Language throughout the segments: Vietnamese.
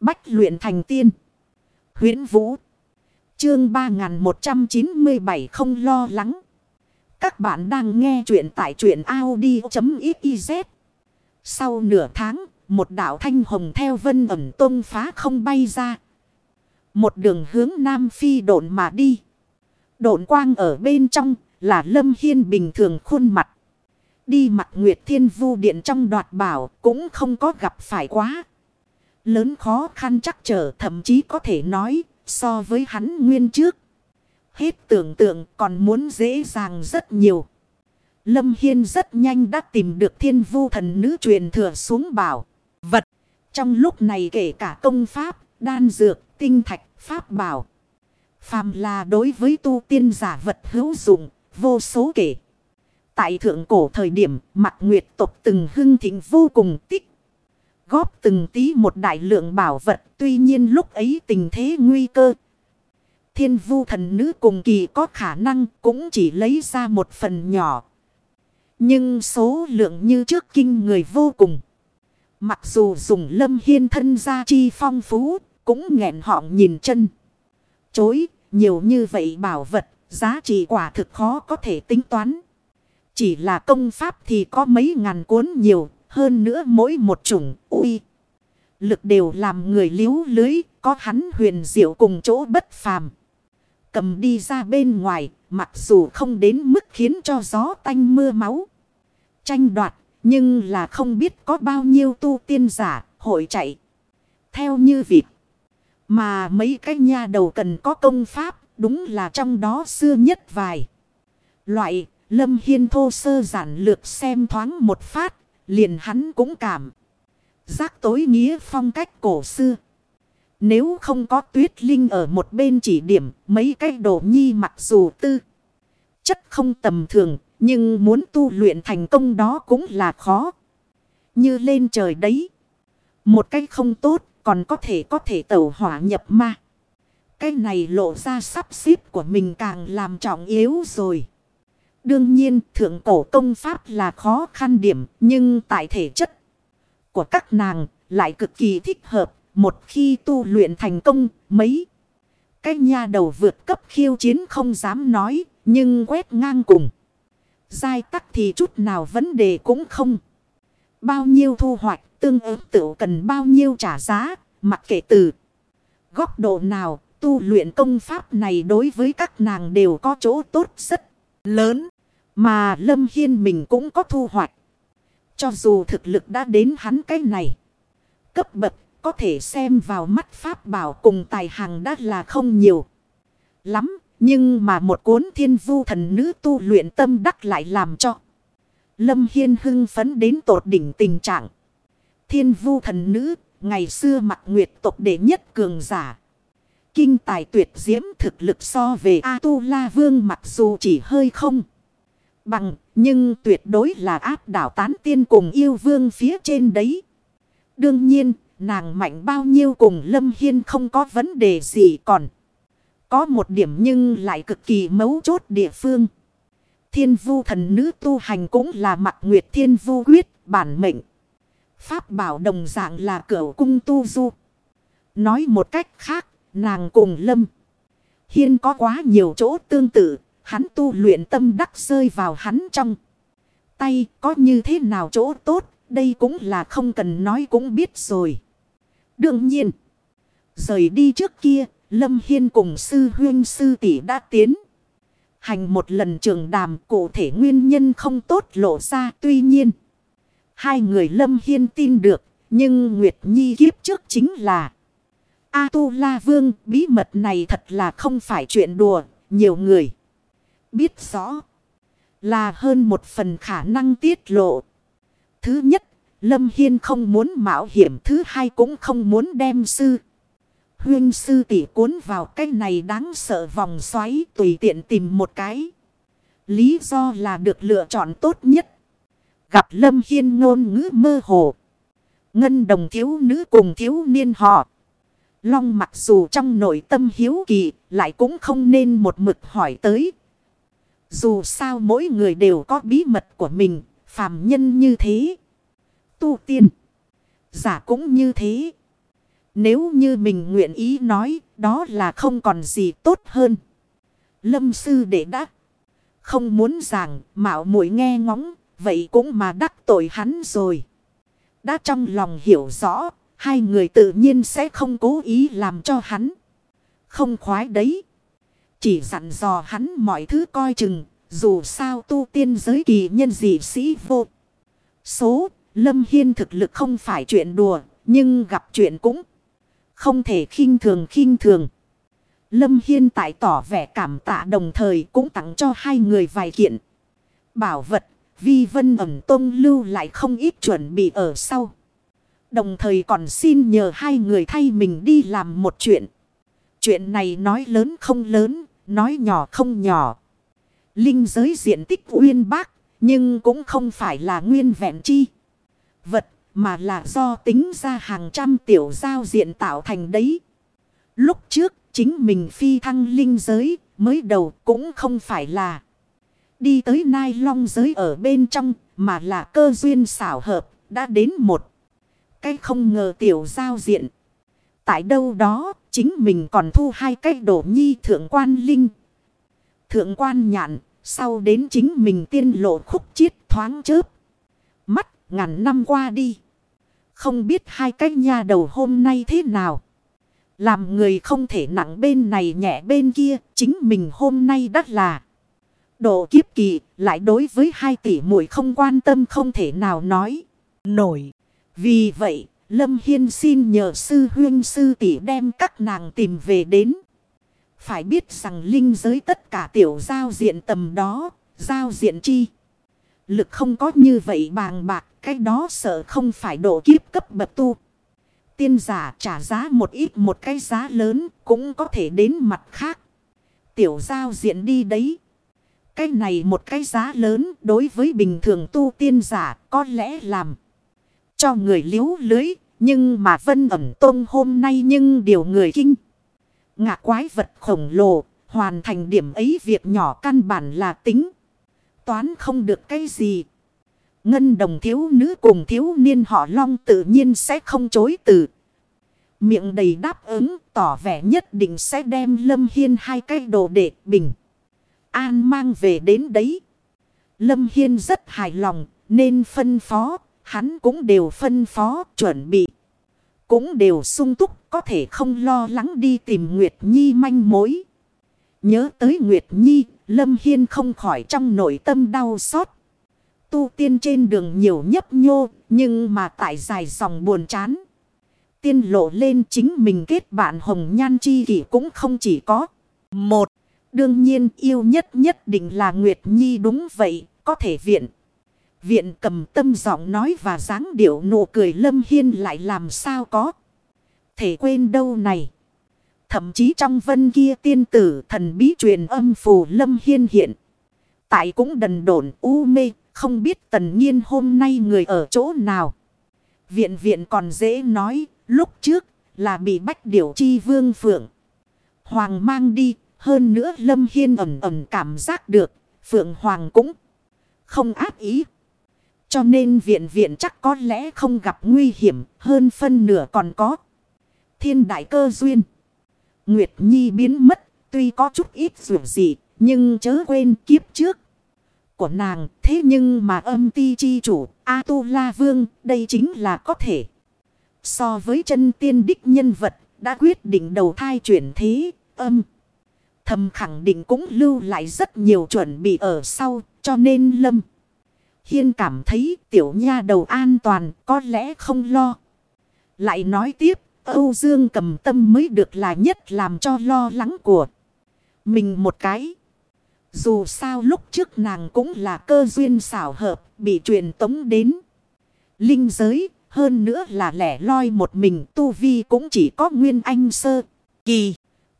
Bách luyện thành tiên. huyễn Vũ. Chương 3197 không lo lắng. Các bạn đang nghe truyện tại truyện Audi.xyz. Sau nửa tháng, một đảo thanh hồng theo vân ẩm tông phá không bay ra. Một đường hướng Nam Phi độn mà đi. Độn quang ở bên trong là Lâm Hiên bình thường khuôn mặt. Đi mặt Nguyệt Thiên Vu Điện trong đoạt bảo cũng không có gặp phải quá. Lớn khó khăn chắc trở thậm chí có thể nói so với hắn nguyên trước. Hết tưởng tượng còn muốn dễ dàng rất nhiều. Lâm Hiên rất nhanh đã tìm được thiên vu thần nữ truyền thừa xuống bảo. Vật. Trong lúc này kể cả công pháp, đan dược, tinh thạch, pháp bảo. Phàm là đối với tu tiên giả vật hữu dụng, vô số kể. Tại thượng cổ thời điểm, mặt nguyệt tộc từng hưng thịnh vô cùng tích. Góp từng tí một đại lượng bảo vật, tuy nhiên lúc ấy tình thế nguy cơ. Thiên vu thần nữ cùng kỳ có khả năng cũng chỉ lấy ra một phần nhỏ. Nhưng số lượng như trước kinh người vô cùng. Mặc dù dùng lâm hiên thân ra chi phong phú, cũng nghẹn họng nhìn chân. Chối, nhiều như vậy bảo vật, giá trị quả thực khó có thể tính toán. Chỉ là công pháp thì có mấy ngàn cuốn nhiều, hơn nữa mỗi một chủng uy. Lực đều làm người liếu lưới, có hắn huyền diệu cùng chỗ bất phàm. Cầm đi ra bên ngoài, mặc dù không đến mức khiến cho gió tanh mưa máu. Tranh đoạt, nhưng là không biết có bao nhiêu tu tiên giả, hội chạy. Theo như vịt. Mà mấy cái nha đầu cần có công pháp, đúng là trong đó xưa nhất vài. Loại, lâm hiên thô sơ giản lược xem thoáng một phát, liền hắn cũng cảm. Giác tối nghĩa phong cách cổ xưa. Nếu không có tuyết linh ở một bên chỉ điểm, mấy cái đồ nhi mặc dù tư. Chất không tầm thường, nhưng muốn tu luyện thành công đó cũng là khó. Như lên trời đấy. Một cách không tốt còn có thể có thể tẩu hỏa nhập ma. Cái này lộ ra sắp xếp của mình càng làm trọng yếu rồi. Đương nhiên, thượng cổ công pháp là khó khăn điểm, nhưng tại thể chất của các nàng lại cực kỳ thích hợp. Một khi tu luyện thành công, mấy cái nha đầu vượt cấp khiêu chiến không dám nói, nhưng quét ngang cùng. Giai tắc thì chút nào vấn đề cũng không. Bao nhiêu thu hoạch, tương ứng tự cần bao nhiêu trả giá, mặc kệ từ góc độ nào, tu luyện công pháp này đối với các nàng đều có chỗ tốt rất lớn. Mà Lâm Hiên mình cũng có thu hoạch. Cho dù thực lực đã đến hắn cái này. Cấp bậc có thể xem vào mắt pháp bảo cùng tài hàng đã là không nhiều. Lắm. Nhưng mà một cuốn thiên vu thần nữ tu luyện tâm đắc lại làm cho. Lâm Hiên hưng phấn đến tột đỉnh tình trạng. Thiên vu thần nữ, ngày xưa mặt nguyệt tộc đệ nhất cường giả. Kinh tài tuyệt diễm thực lực so về A-tu-la vương mặc dù chỉ hơi không. Bằng, nhưng tuyệt đối là áp đảo tán tiên cùng yêu vương phía trên đấy. Đương nhiên, nàng mạnh bao nhiêu cùng Lâm Hiên không có vấn đề gì còn. Có một điểm nhưng lại cực kỳ mấu chốt địa phương. Thiên vu thần nữ tu hành cũng là mặt nguyệt thiên vu quyết bản mệnh. Pháp bảo đồng dạng là cửa cung tu du. Nói một cách khác, nàng cùng lâm. Hiên có quá nhiều chỗ tương tự, hắn tu luyện tâm đắc rơi vào hắn trong. Tay có như thế nào chỗ tốt, đây cũng là không cần nói cũng biết rồi. Đương nhiên, rời đi trước kia, Lâm Hiên cùng sư huyên sư tỷ đã tiến. Hành một lần trường đàm cụ thể nguyên nhân không tốt lộ ra tuy nhiên. Hai người Lâm Hiên tin được nhưng Nguyệt Nhi kiếp trước chính là A-tu-la vương bí mật này thật là không phải chuyện đùa nhiều người biết rõ là hơn một phần khả năng tiết lộ. Thứ nhất, Lâm Hiên không muốn mạo hiểm thứ hai cũng không muốn đem sư. Huyên sư tỷ cuốn vào cái này đáng sợ vòng xoáy tùy tiện tìm một cái. Lý do là được lựa chọn tốt nhất. Gặp Lâm Hiên ngôn ngữ mơ hồ. Ngân đồng thiếu nữ cùng thiếu niên họ. Long mặc dù trong nội tâm hiếu kỳ, lại cũng không nên một mực hỏi tới. Dù sao mỗi người đều có bí mật của mình, phàm nhân như thế. Tu tiên. Giả cũng như thế. Nếu như mình nguyện ý nói, đó là không còn gì tốt hơn. Lâm sư đệ đắc. Không muốn giảng, mạo muội nghe ngóng, vậy cũng mà đắc tội hắn rồi. Đã trong lòng hiểu rõ, hai người tự nhiên sẽ không cố ý làm cho hắn. Không khoái đấy. Chỉ dặn dò hắn mọi thứ coi chừng, dù sao tu tiên giới kỳ nhân dị sĩ vô. Số, Lâm Hiên thực lực không phải chuyện đùa, nhưng gặp chuyện cũng không thể khinh thường khinh thường. Lâm Hiên tại tỏ vẻ cảm tạ đồng thời cũng tặng cho hai người vài kiện. Bảo vật, vi vân ẩm tôn lưu lại không ít chuẩn bị ở sau. Đồng thời còn xin nhờ hai người thay mình đi làm một chuyện. Chuyện này nói lớn không lớn, nói nhỏ không nhỏ. Linh giới diện tích uyên bác, nhưng cũng không phải là nguyên vẹn chi. Vật, mà là do tính ra hàng trăm tiểu giao diện tạo thành đấy. Lúc trước, chính mình phi thăng linh giới, mới đầu cũng không phải là đi tới nai long giới ở bên trong, mà là cơ duyên xảo hợp, đã đến một. Cái không ngờ tiểu giao diện. Tại đâu đó, chính mình còn thu hai cái đổ nhi thượng quan linh. Thượng quan nhạn, sau đến chính mình tiên lộ khúc chiết thoáng chớp. Mắt, ngàn năm qua đi. Không biết hai cái nha đầu hôm nay thế nào. Làm người không thể nặng bên này nhẹ bên kia, chính mình hôm nay đắt là. Độ kiếp kỳ, lại đối với hai tỷ muội không quan tâm không thể nào nói. Nổi. Vì vậy, Lâm Hiên xin nhờ sư huyên sư tỷ đem các nàng tìm về đến. Phải biết rằng linh giới tất cả tiểu giao diện tầm đó, giao diện chi. Lực không có như vậy bàng bạc, cái đó sợ không phải độ kiếp cấp bậc tu. Tiên giả trả giá một ít một cái giá lớn cũng có thể đến mặt khác. Tiểu giao diện đi đấy. Cái này một cái giá lớn đối với bình thường tu tiên giả có lẽ làm cho người liếu lưới. Nhưng mà vân ẩm tôn hôm nay nhưng điều người kinh. Ngạ quái vật khổng lồ, hoàn thành điểm ấy việc nhỏ căn bản là tính. Toán không được cái gì. Ngân đồng thiếu nữ cùng thiếu niên họ long tự nhiên sẽ không chối từ. Miệng đầy đáp ứng tỏ vẻ nhất định sẽ đem Lâm Hiên hai cái đồ đệ bình. An mang về đến đấy. Lâm Hiên rất hài lòng nên phân phó Hắn cũng đều phân phó chuẩn bị. Cũng đều sung túc có thể không lo lắng đi tìm Nguyệt Nhi manh mối. Nhớ tới Nguyệt Nhi, Lâm Hiên không khỏi trong nội tâm đau xót. Tu tiên trên đường nhiều nhấp nhô, nhưng mà tại dài dòng buồn chán. Tiên lộ lên chính mình kết bạn hồng nhan chi kỷ cũng không chỉ có. Một, đương nhiên yêu nhất nhất định là Nguyệt Nhi đúng vậy, có thể viện. Viện cầm tâm giọng nói và dáng điệu nụ cười lâm hiên lại làm sao có. Thể quên đâu này. Thậm chí trong vân kia tiên tử thần bí truyền âm phù lâm hiên hiện. Tại cũng đần độn u mê, không biết tần nhiên hôm nay người ở chỗ nào. Viện viện còn dễ nói, lúc trước là bị bách điểu chi vương phượng. Hoàng mang đi, hơn nữa lâm hiên ẩm ẩm cảm giác được, phượng hoàng cũng không áp ý. Cho nên viện viện chắc có lẽ không gặp nguy hiểm, hơn phân nửa còn có. Thiên đại cơ duyên. Nguyệt Nhi biến mất, tuy có chút ít dù gì, nhưng chớ quên kiếp trước của nàng. Thế nhưng mà âm ti chi chủ, A-tu-la vương, đây chính là có thể. So với chân tiên đích nhân vật, đã quyết định đầu thai chuyển thế, âm. Thầm khẳng định cũng lưu lại rất nhiều chuẩn bị ở sau, cho nên lâm. Hiên cảm thấy tiểu nha đầu an toàn có lẽ không lo. Lại nói tiếp, Âu Dương cầm tâm mới được là nhất làm cho lo lắng của mình một cái. Dù sao lúc trước nàng cũng là cơ duyên xảo hợp bị truyền tống đến. Linh giới hơn nữa là lẻ loi một mình tu vi cũng chỉ có nguyên anh sơ kỳ.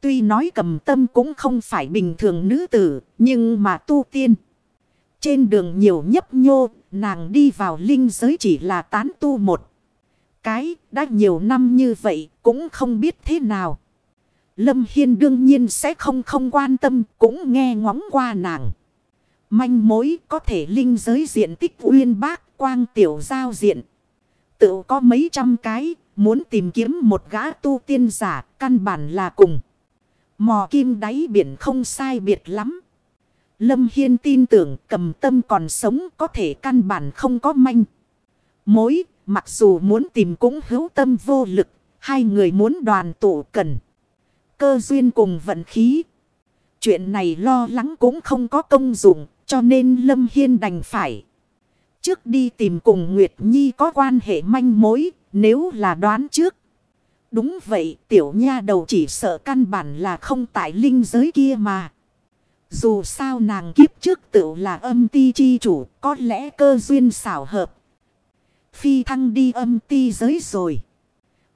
Tuy nói cầm tâm cũng không phải bình thường nữ tử nhưng mà tu tiên. Trên đường nhiều nhấp nhô, nàng đi vào linh giới chỉ là tán tu một. Cái đã nhiều năm như vậy cũng không biết thế nào. Lâm Hiên đương nhiên sẽ không không quan tâm cũng nghe ngóng qua nàng. Manh mối có thể linh giới diện tích uyên bác quang tiểu giao diện. Tự có mấy trăm cái Muốn tìm kiếm một gã tu tiên giả, căn bản là cùng. Mò kim đáy biển không sai biệt lắm. Lâm Hiên tin tưởng cầm tâm còn sống có thể căn bản không có manh. Mối, mặc dù muốn tìm cũng hữu tâm vô lực, hai người muốn đoàn tụ cần. Cơ duyên cùng vận khí. Chuyện này lo lắng cũng không có công dụng, cho nên Lâm Hiên đành phải. Trước đi tìm cùng Nguyệt Nhi có quan hệ manh mối, nếu là đoán trước. Đúng vậy, tiểu nha đầu chỉ sợ căn bản là không tại linh giới kia mà. Dù sao nàng kiếp trước tự là âm ti chi chủ, có lẽ cơ duyên xảo hợp. Phi thăng đi âm ti giới rồi.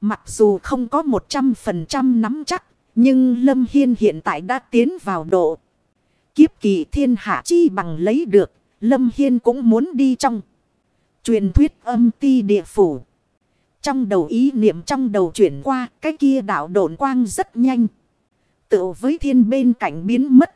Mặc dù không có 100% nắm chắc, nhưng Lâm Hiên hiện tại đã tiến vào độ. Kiếp kỳ thiên hạ chi bằng lấy được, Lâm Hiên cũng muốn đi trong. Truyền thuyết âm ti địa phủ. Trong đầu ý niệm trong đầu chuyển qua, cái kia đạo độn quang rất nhanh. Tự với thiên bên cạnh biến mất.